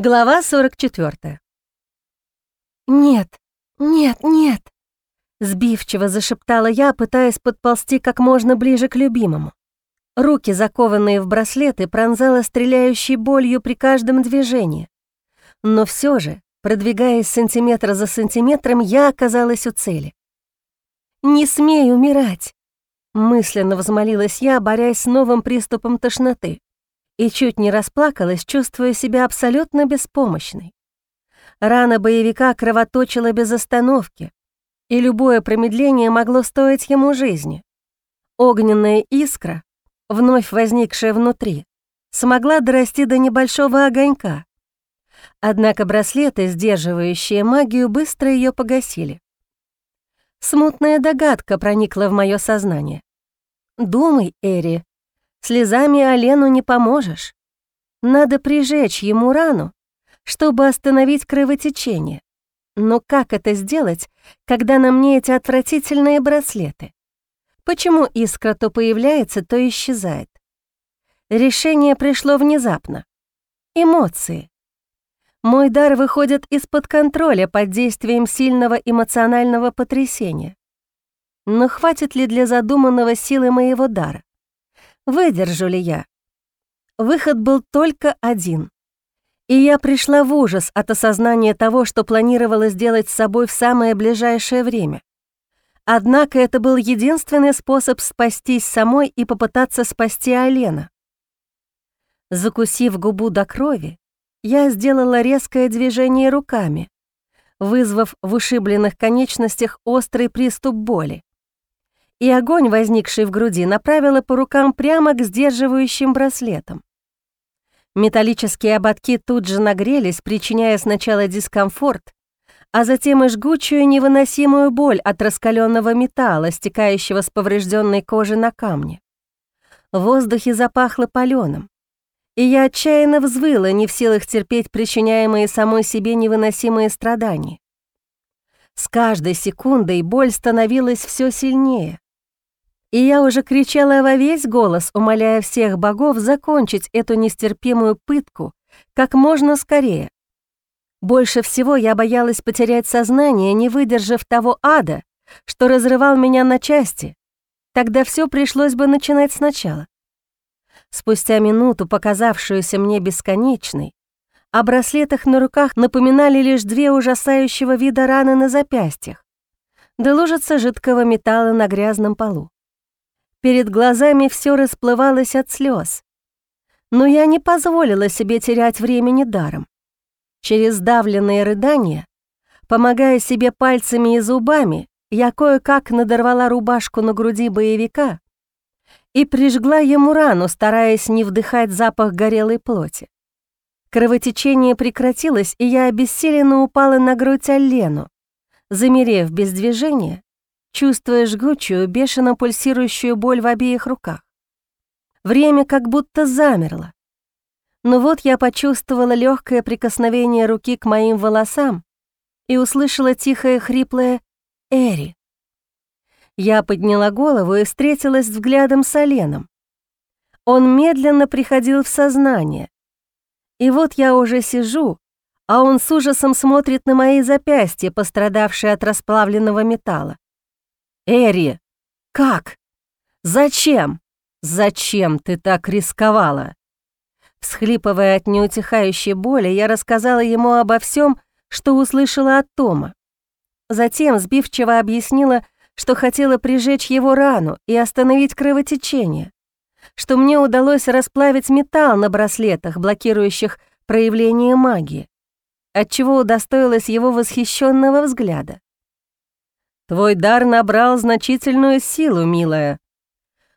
Глава 44. «Нет, нет, нет!» Сбивчиво зашептала я, пытаясь подползти как можно ближе к любимому. Руки, закованные в браслеты, пронзала стреляющей болью при каждом движении. Но все же, продвигаясь сантиметр за сантиметром, я оказалась у цели. «Не смей умирать!» Мысленно взмолилась я, борясь с новым приступом тошноты и чуть не расплакалась, чувствуя себя абсолютно беспомощной. Рана боевика кровоточила без остановки, и любое промедление могло стоить ему жизни. Огненная искра, вновь возникшая внутри, смогла дорасти до небольшого огонька. Однако браслеты, сдерживающие магию, быстро ее погасили. Смутная догадка проникла в мое сознание. «Думай, Эри, Слезами Олену не поможешь. Надо прижечь ему рану, чтобы остановить кровотечение. Но как это сделать, когда на мне эти отвратительные браслеты? Почему искра то появляется, то исчезает? Решение пришло внезапно. Эмоции. Мой дар выходит из-под контроля под действием сильного эмоционального потрясения. Но хватит ли для задуманного силы моего дара? Выдержу ли я? Выход был только один. И я пришла в ужас от осознания того, что планировала сделать с собой в самое ближайшее время. Однако это был единственный способ спастись самой и попытаться спасти Алена. Закусив губу до крови, я сделала резкое движение руками, вызвав в ушибленных конечностях острый приступ боли и огонь, возникший в груди, направила по рукам прямо к сдерживающим браслетам. Металлические ободки тут же нагрелись, причиняя сначала дискомфорт, а затем и жгучую невыносимую боль от раскаленного металла, стекающего с поврежденной кожи на камне. В воздухе запахло паленым, и я отчаянно взвыла, не в силах терпеть причиняемые самой себе невыносимые страдания. С каждой секундой боль становилась все сильнее, и я уже кричала во весь голос, умоляя всех богов закончить эту нестерпимую пытку как можно скорее. Больше всего я боялась потерять сознание, не выдержав того ада, что разрывал меня на части. Тогда все пришлось бы начинать сначала. Спустя минуту, показавшуюся мне бесконечной, о браслетах на руках напоминали лишь две ужасающего вида раны на запястьях, да лужица жидкого металла на грязном полу. Перед глазами все расплывалось от слез. Но я не позволила себе терять времени даром. Через давленные рыдания, помогая себе пальцами и зубами, я кое-как надорвала рубашку на груди боевика и прижгла ему рану, стараясь не вдыхать запах горелой плоти. Кровотечение прекратилось, и я обессиленно упала на грудь Аллену, замерев без движения чувствуя жгучую, бешено пульсирующую боль в обеих руках. Время как будто замерло. Но вот я почувствовала легкое прикосновение руки к моим волосам и услышала тихое хриплое «Эри». Я подняла голову и встретилась взглядом с Оленом. Он медленно приходил в сознание. И вот я уже сижу, а он с ужасом смотрит на мои запястья, пострадавшие от расплавленного металла. «Эри, как? Зачем? Зачем ты так рисковала?» Всхлипывая от неутихающей боли, я рассказала ему обо всем, что услышала от Тома. Затем сбивчиво объяснила, что хотела прижечь его рану и остановить кровотечение, что мне удалось расплавить металл на браслетах, блокирующих проявление магии, отчего удостоилась его восхищенного взгляда. Твой дар набрал значительную силу, милая.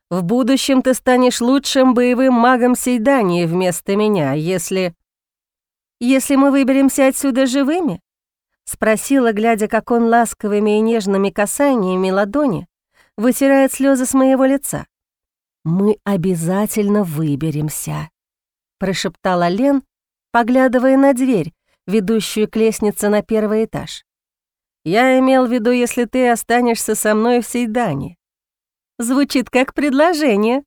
В будущем ты станешь лучшим боевым магом Сейдании вместо меня, если... Если мы выберемся отсюда живыми? Спросила, глядя, как он ласковыми и нежными касаниями ладони вытирает слезы с моего лица. «Мы обязательно выберемся», — прошептала Лен, поглядывая на дверь, ведущую к лестнице на первый этаж. Я имел в виду, если ты останешься со мной в Сейдане. Звучит как предложение.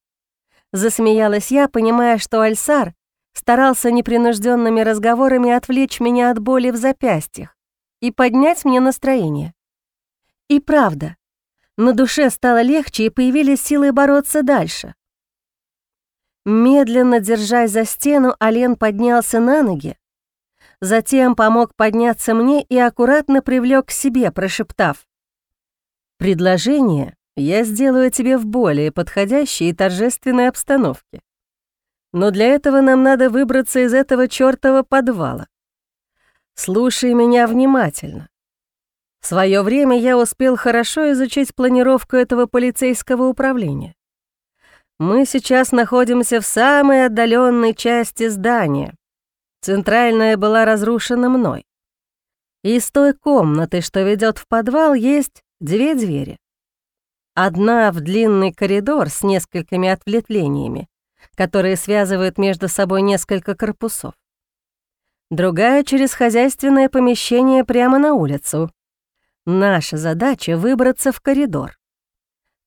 Засмеялась я, понимая, что Альсар старался непринужденными разговорами отвлечь меня от боли в запястьях и поднять мне настроение. И правда, на душе стало легче и появились силы бороться дальше. Медленно держась за стену, Ален поднялся на ноги, затем помог подняться мне и аккуратно привлек к себе, прошептав. «Предложение я сделаю тебе в более подходящей и торжественной обстановке. Но для этого нам надо выбраться из этого чёртова подвала. Слушай меня внимательно. В своё время я успел хорошо изучить планировку этого полицейского управления. Мы сейчас находимся в самой отдаленной части здания. Центральная была разрушена мной. Из той комнаты, что ведет в подвал, есть две двери. Одна в длинный коридор с несколькими ответвлениями, которые связывают между собой несколько корпусов. Другая через хозяйственное помещение прямо на улицу. Наша задача — выбраться в коридор.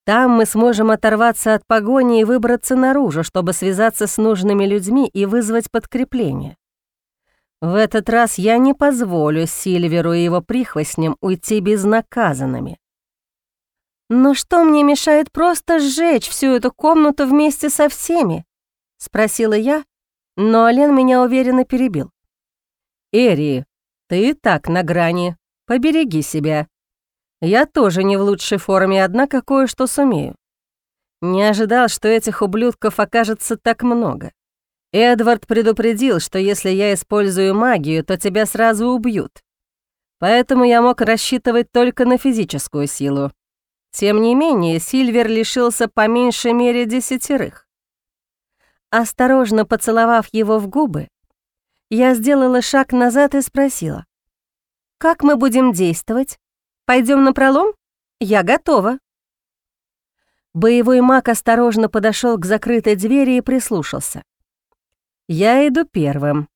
Там мы сможем оторваться от погони и выбраться наружу, чтобы связаться с нужными людьми и вызвать подкрепление. В этот раз я не позволю Сильверу и его прихвостням уйти безнаказанными. «Но что мне мешает просто сжечь всю эту комнату вместе со всеми?» — спросила я, но Олен меня уверенно перебил. «Эри, ты так на грани, побереги себя. Я тоже не в лучшей форме, однако кое-что сумею. Не ожидал, что этих ублюдков окажется так много. Эдвард предупредил, что если я использую магию, то тебя сразу убьют. Поэтому я мог рассчитывать только на физическую силу. Тем не менее, Сильвер лишился по меньшей мере десятерых. Осторожно поцеловав его в губы, я сделала шаг назад и спросила, «Как мы будем действовать?» Пойдем на пролом? Я готова». Боевой маг осторожно подошел к закрытой двери и прислушался. «Я иду первым.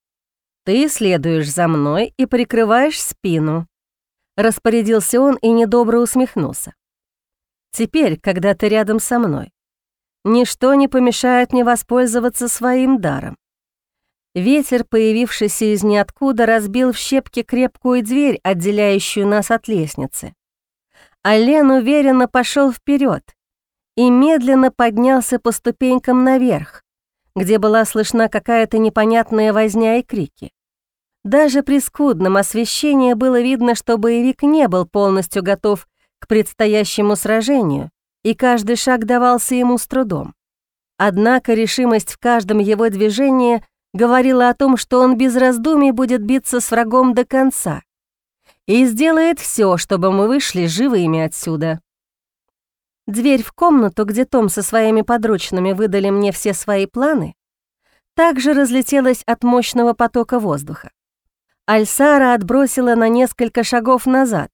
Ты следуешь за мной и прикрываешь спину», — распорядился он и недобро усмехнулся. «Теперь, когда ты рядом со мной, ничто не помешает мне воспользоваться своим даром. Ветер, появившийся из ниоткуда, разбил в щепки крепкую дверь, отделяющую нас от лестницы. А Лен уверенно пошел вперед и медленно поднялся по ступенькам наверх, где была слышна какая-то непонятная возня и крики. Даже при скудном освещении было видно, что боевик не был полностью готов к предстоящему сражению, и каждый шаг давался ему с трудом. Однако решимость в каждом его движении говорила о том, что он без раздумий будет биться с врагом до конца и сделает все, чтобы мы вышли живыми отсюда. Дверь в комнату, где Том со своими подручными выдали мне все свои планы, также разлетелась от мощного потока воздуха. Альсара отбросила на несколько шагов назад,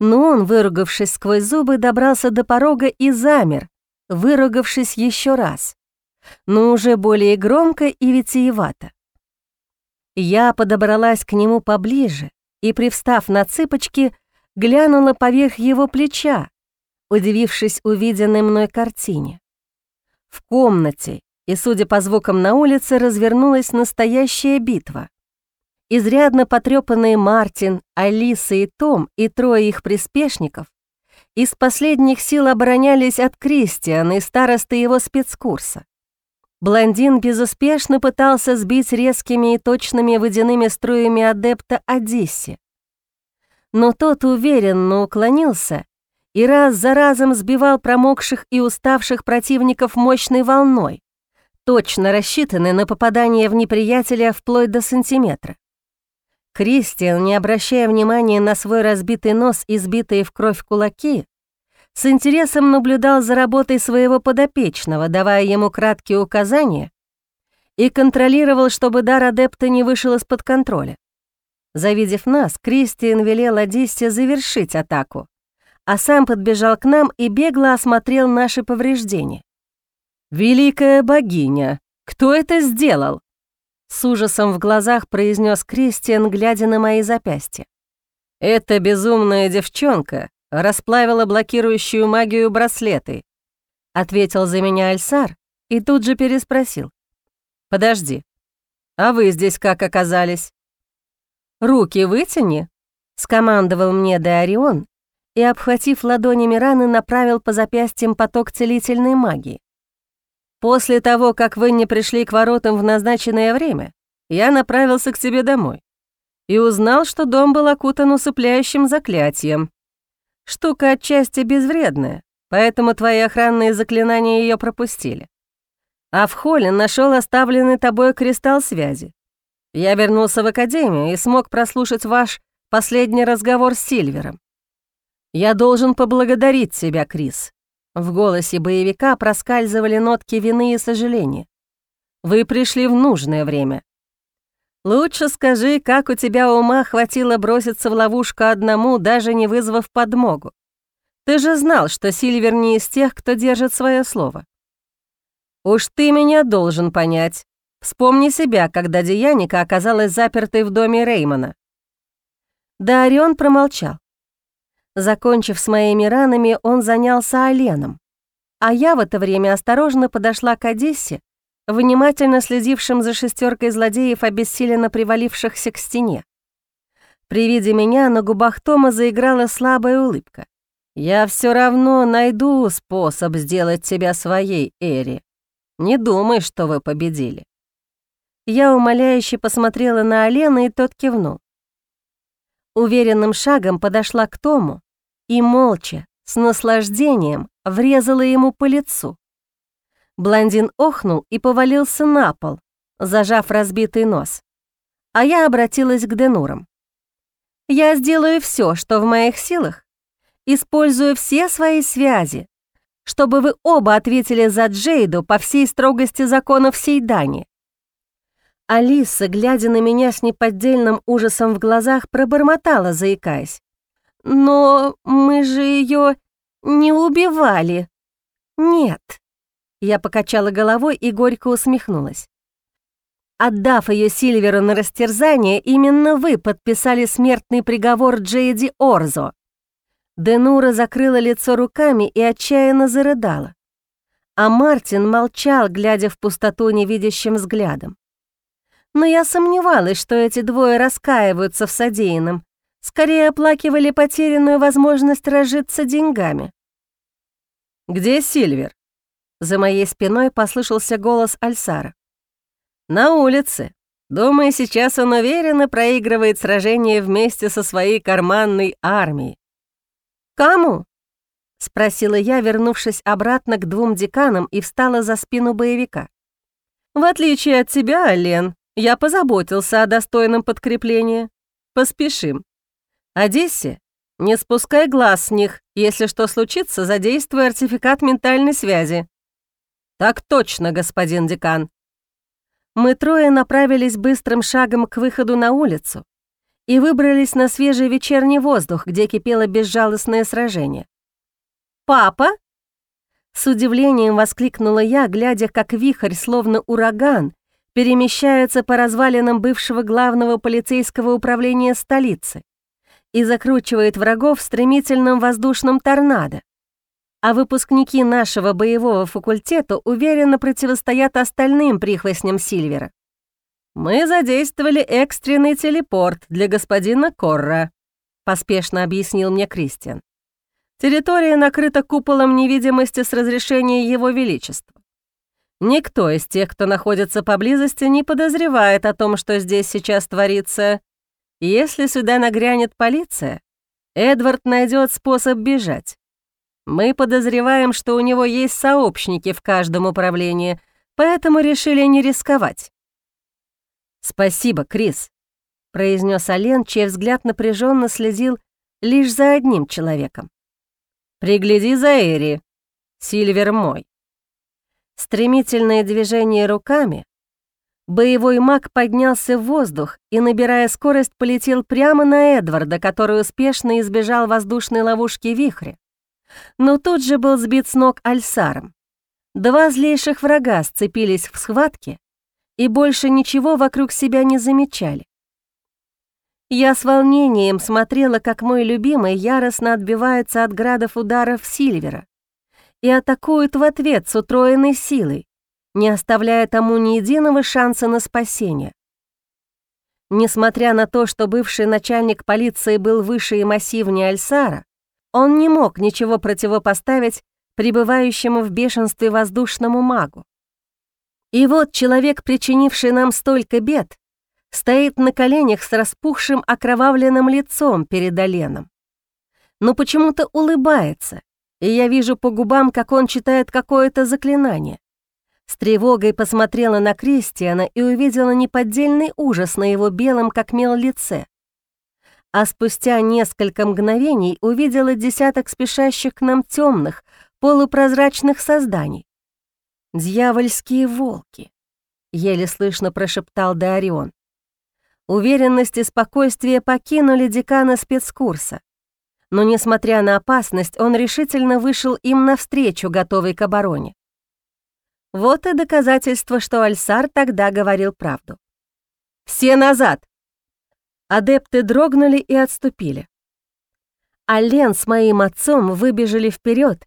но он, выругавшись сквозь зубы, добрался до порога и замер, выругавшись еще раз но уже более громко и витиевато. Я подобралась к нему поближе и, привстав на цыпочки, глянула поверх его плеча, удивившись увиденной мной картине. В комнате и, судя по звукам на улице, развернулась настоящая битва. Изрядно потрепанные Мартин, Алиса и Том и трое их приспешников из последних сил оборонялись от Кристиана и старосты его спецкурса. Блондин безуспешно пытался сбить резкими и точными водяными струями адепта Одиссе. Но тот уверенно уклонился и раз за разом сбивал промокших и уставших противников мощной волной, точно рассчитанной на попадание в неприятеля вплоть до сантиметра. Кристиан, не обращая внимания на свой разбитый нос и сбитые в кровь кулаки, с интересом наблюдал за работой своего подопечного, давая ему краткие указания и контролировал, чтобы дар адепта не вышел из-под контроля. Завидев нас, Кристиан велел Одиссе завершить атаку, а сам подбежал к нам и бегло осмотрел наши повреждения. «Великая богиня, кто это сделал?» С ужасом в глазах произнес Кристиан, глядя на мои запястья. «Это безумная девчонка расплавила блокирующую магию браслеты», — ответил за меня Альсар и тут же переспросил. «Подожди, А вы здесь как оказались?» «Руки вытяни», — скомандовал мне Деорион и, обхватив ладонями раны, направил по запястьям поток целительной магии. «После того, как вы не пришли к воротам в назначенное время, я направился к тебе домой и узнал, что дом был окутан усыпляющим заклятием. Штука отчасти безвредная, поэтому твои охранные заклинания ее пропустили. А в холле нашел оставленный тобой кристалл связи. Я вернулся в академию и смог прослушать ваш последний разговор с Сильвером. Я должен поблагодарить тебя, Крис. В голосе боевика проскальзывали нотки вины и сожаления. Вы пришли в нужное время. Лучше скажи, как у тебя ума хватило броситься в ловушку одному, даже не вызвав подмогу. Ты же знал, что Сильвер не из тех, кто держит свое слово. Уж ты меня должен понять. Вспомни себя, когда Деяника оказалась запертой в доме Реймона. Да Орион промолчал. Закончив с моими ранами, он занялся Оленом, а я в это время осторожно подошла к Одессе, внимательно следившим за шестеркой злодеев, обессиленно привалившихся к стене. При виде меня на губах Тома заиграла слабая улыбка. «Я все равно найду способ сделать тебя своей, Эри. Не думай, что вы победили». Я умоляюще посмотрела на Алена, и тот кивнул. Уверенным шагом подошла к Тому и молча, с наслаждением, врезала ему по лицу. Блондин охнул и повалился на пол, зажав разбитый нос. А я обратилась к Денурам. «Я сделаю все, что в моих силах, используя все свои связи, чтобы вы оба ответили за Джейду по всей строгости законов Сейдани». Алиса, глядя на меня с неподдельным ужасом в глазах, пробормотала, заикаясь. «Но мы же ее не убивали». «Нет». Я покачала головой и горько усмехнулась. Отдав ее Сильверу на растерзание, именно вы подписали смертный приговор Джейди Орзо. Денура закрыла лицо руками и отчаянно зарыдала. А Мартин молчал, глядя в пустоту невидящим взглядом. Но я сомневалась, что эти двое раскаиваются в содеянном, скорее оплакивали потерянную возможность разжиться деньгами. «Где Сильвер?» За моей спиной послышался голос Альсара. «На улице. Думаю, сейчас он уверенно проигрывает сражение вместе со своей карманной армией. «Кому?» — спросила я, вернувшись обратно к двум деканам и встала за спину боевика. «В отличие от тебя, Лен, я позаботился о достойном подкреплении. Поспешим. Одессе, не спускай глаз с них. Если что случится, задействуй артефакт ментальной связи». «Так точно, господин декан». Мы трое направились быстрым шагом к выходу на улицу, и выбрались на свежий вечерний воздух, где кипело безжалостное сражение. «Папа?» С удивлением воскликнула я, глядя, как вихрь, словно ураган, перемещается по развалинам бывшего главного полицейского управления столицы и закручивает врагов в стремительном воздушном торнадо. А выпускники нашего боевого факультета уверенно противостоят остальным прихвостням Сильвера. «Мы задействовали экстренный телепорт для господина Корра», — поспешно объяснил мне Кристиан. «Территория накрыта куполом невидимости с разрешения Его Величества. Никто из тех, кто находится поблизости, не подозревает о том, что здесь сейчас творится. Если сюда нагрянет полиция, Эдвард найдет способ бежать. Мы подозреваем, что у него есть сообщники в каждом управлении, поэтому решили не рисковать. «Спасибо, Крис», — произнес Ален, чей взгляд напряженно следил лишь за одним человеком. «Пригляди за Эри. Сильвер мой». Стремительное движение руками, боевой маг поднялся в воздух и, набирая скорость, полетел прямо на Эдварда, который успешно избежал воздушной ловушки вихря. Но тут же был сбит с ног Альсаром. Два злейших врага сцепились в схватке, и больше ничего вокруг себя не замечали. Я с волнением смотрела, как мой любимый яростно отбивается от градов ударов Сильвера и атакует в ответ с утроенной силой, не оставляя тому ни единого шанса на спасение. Несмотря на то, что бывший начальник полиции был выше и массивнее Альсара, он не мог ничего противопоставить пребывающему в бешенстве воздушному магу. И вот человек, причинивший нам столько бед, стоит на коленях с распухшим окровавленным лицом перед Оленом. Но почему-то улыбается, и я вижу по губам, как он читает какое-то заклинание. С тревогой посмотрела на Кристиана и увидела неподдельный ужас на его белом, как мел, лице. А спустя несколько мгновений увидела десяток спешащих к нам темных, полупрозрачных созданий. «Дьявольские волки», — еле слышно прошептал Дарион. Уверенность и спокойствие покинули декана спецкурса. Но, несмотря на опасность, он решительно вышел им навстречу, готовый к обороне. Вот и доказательство, что Альсар тогда говорил правду. «Все назад!» Адепты дрогнули и отступили. А с моим отцом выбежали вперед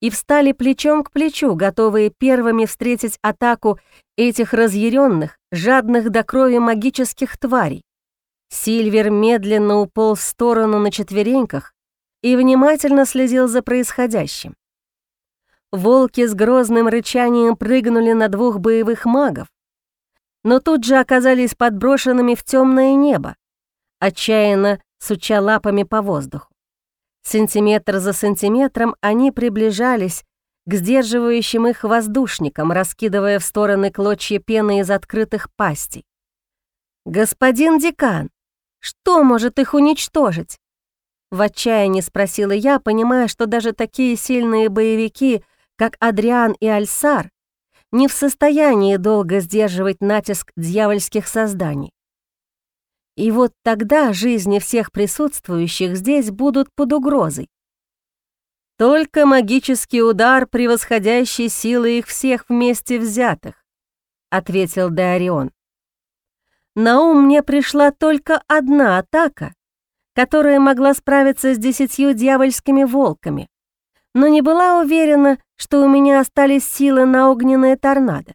и встали плечом к плечу, готовые первыми встретить атаку этих разъяренных, жадных до крови магических тварей. Сильвер медленно уполз в сторону на четвереньках и внимательно следил за происходящим. Волки с грозным рычанием прыгнули на двух боевых магов, но тут же оказались подброшенными в темное небо, отчаянно суча лапами по воздуху. Сантиметр за сантиметром они приближались к сдерживающим их воздушникам, раскидывая в стороны клочья пены из открытых пастей. «Господин декан, что может их уничтожить?» В отчаянии спросила я, понимая, что даже такие сильные боевики, как Адриан и Альсар, не в состоянии долго сдерживать натиск дьявольских созданий. И вот тогда жизни всех присутствующих здесь будут под угрозой. Только магический удар, превосходящий силы их всех вместе взятых, ответил Деорион. На ум мне пришла только одна атака, которая могла справиться с десятью дьявольскими волками, но не была уверена, что у меня остались силы на огненное торнадо.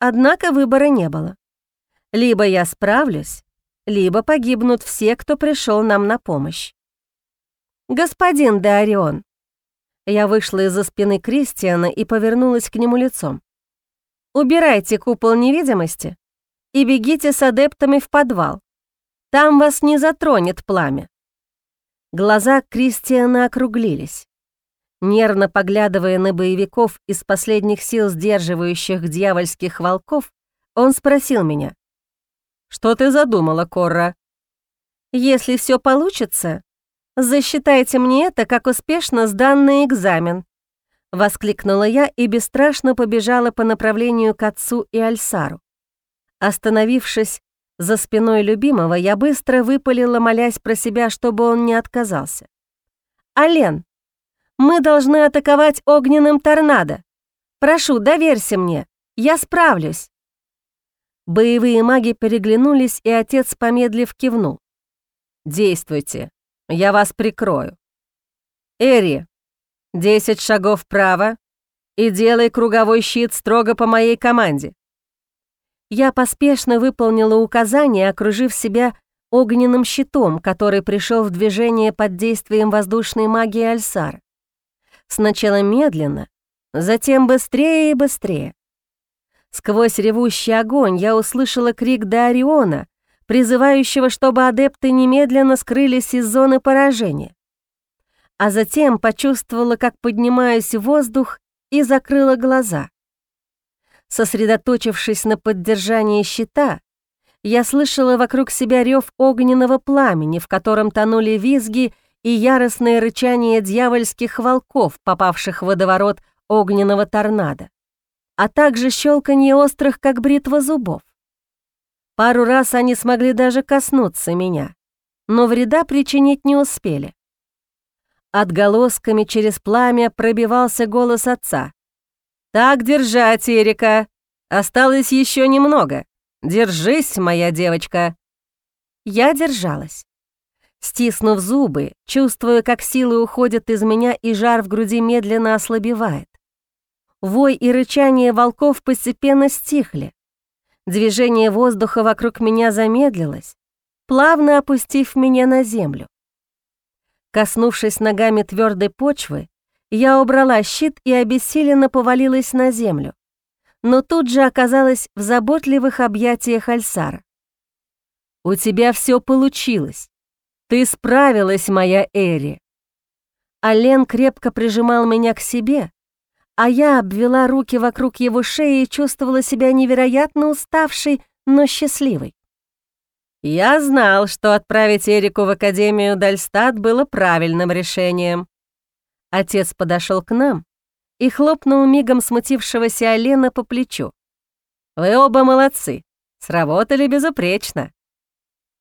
Однако выбора не было. Либо я справлюсь, либо погибнут все, кто пришел нам на помощь. «Господин Деорион!» Я вышла из-за спины Кристиана и повернулась к нему лицом. «Убирайте купол невидимости и бегите с адептами в подвал. Там вас не затронет пламя». Глаза Кристиана округлились. Нервно поглядывая на боевиков из последних сил сдерживающих дьявольских волков, он спросил меня. Что ты задумала, Корра? Если все получится, засчитайте мне это как успешно сданный экзамен. Воскликнула я и бесстрашно побежала по направлению к отцу и Альсару. Остановившись за спиной любимого, я быстро выпалила, молясь про себя, чтобы он не отказался. «Ален, мы должны атаковать огненным торнадо. Прошу, доверься мне, я справлюсь». Боевые маги переглянулись, и отец, помедлив, кивнул. «Действуйте, я вас прикрою. Эри, десять шагов вправо и делай круговой щит строго по моей команде». Я поспешно выполнила указание, окружив себя огненным щитом, который пришел в движение под действием воздушной магии Альсар. Сначала медленно, затем быстрее и быстрее. Сквозь ревущий огонь я услышала крик Дариона, призывающего, чтобы адепты немедленно скрылись из зоны поражения. А затем почувствовала, как поднимаюсь в воздух и закрыла глаза. Сосредоточившись на поддержании щита, я слышала вокруг себя рев огненного пламени, в котором тонули визги и яростное рычание дьявольских волков, попавших в водоворот огненного торнадо а также щелканье острых, как бритва зубов. Пару раз они смогли даже коснуться меня, но вреда причинить не успели. Отголосками через пламя пробивался голос отца. «Так держать, Эрика! Осталось еще немного. Держись, моя девочка!» Я держалась. Стиснув зубы, чувствуя, как силы уходят из меня и жар в груди медленно ослабевает. Вой и рычание волков постепенно стихли. Движение воздуха вокруг меня замедлилось, плавно опустив меня на землю. Коснувшись ногами твердой почвы, я убрала щит и обессиленно повалилась на землю, но тут же оказалась в заботливых объятиях Альсара. «У тебя все получилось. Ты справилась, моя Эри». Ален крепко прижимал меня к себе, а я обвела руки вокруг его шеи и чувствовала себя невероятно уставшей, но счастливой. Я знал, что отправить Эрику в Академию Дальстат было правильным решением. Отец подошел к нам и хлопнул мигом смутившегося Алена по плечу. «Вы оба молодцы, сработали безупречно».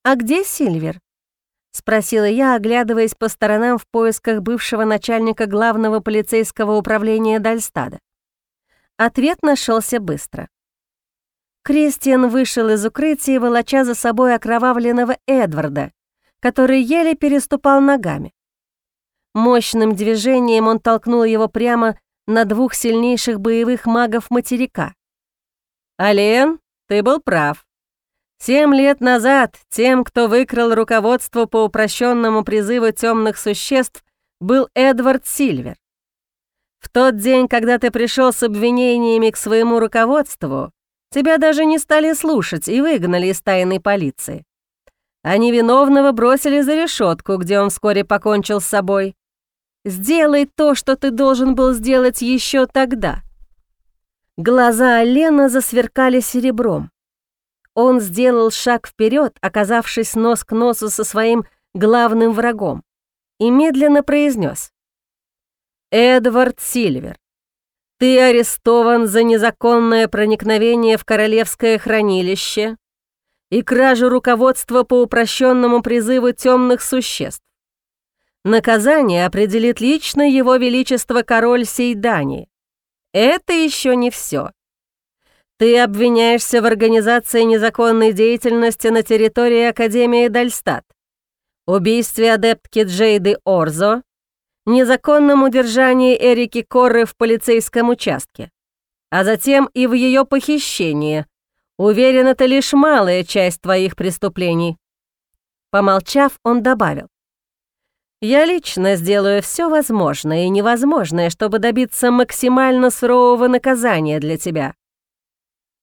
«А где Сильвер?» — спросила я, оглядываясь по сторонам в поисках бывшего начальника главного полицейского управления Дальстада. Ответ нашелся быстро. Кристиан вышел из укрытия, волоча за собой окровавленного Эдварда, который еле переступал ногами. Мощным движением он толкнул его прямо на двух сильнейших боевых магов материка. «Ален, ты был прав. Семь лет назад тем, кто выкрал руководство по упрощенному призыву темных существ, был Эдвард Сильвер. В тот день, когда ты пришел с обвинениями к своему руководству, тебя даже не стали слушать и выгнали из тайной полиции. А невиновного бросили за решетку, где он вскоре покончил с собой. Сделай то, что ты должен был сделать еще тогда. Глаза Лена засверкали серебром. Он сделал шаг вперед, оказавшись нос к носу со своим главным врагом, и медленно произнес: «Эдвард Сильвер, ты арестован за незаконное проникновение в королевское хранилище и кражу руководства по упрощенному призыву темных существ. Наказание определит лично его величество король Сейдани. Это еще не все. Ты обвиняешься в организации незаконной деятельности на территории Академии Дальстат, убийстве адептки Джейды Орзо, незаконном удержании Эрики Корры в полицейском участке, а затем и в ее похищении. Уверен, это лишь малая часть твоих преступлений. Помолчав, он добавил. Я лично сделаю все возможное и невозможное, чтобы добиться максимально сурового наказания для тебя.